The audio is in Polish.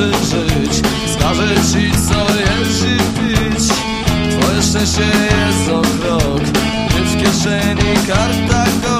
nauczy żyć ci co jeść i pić. Twoje szczęście jest o krok Gdy w kieszeni karta go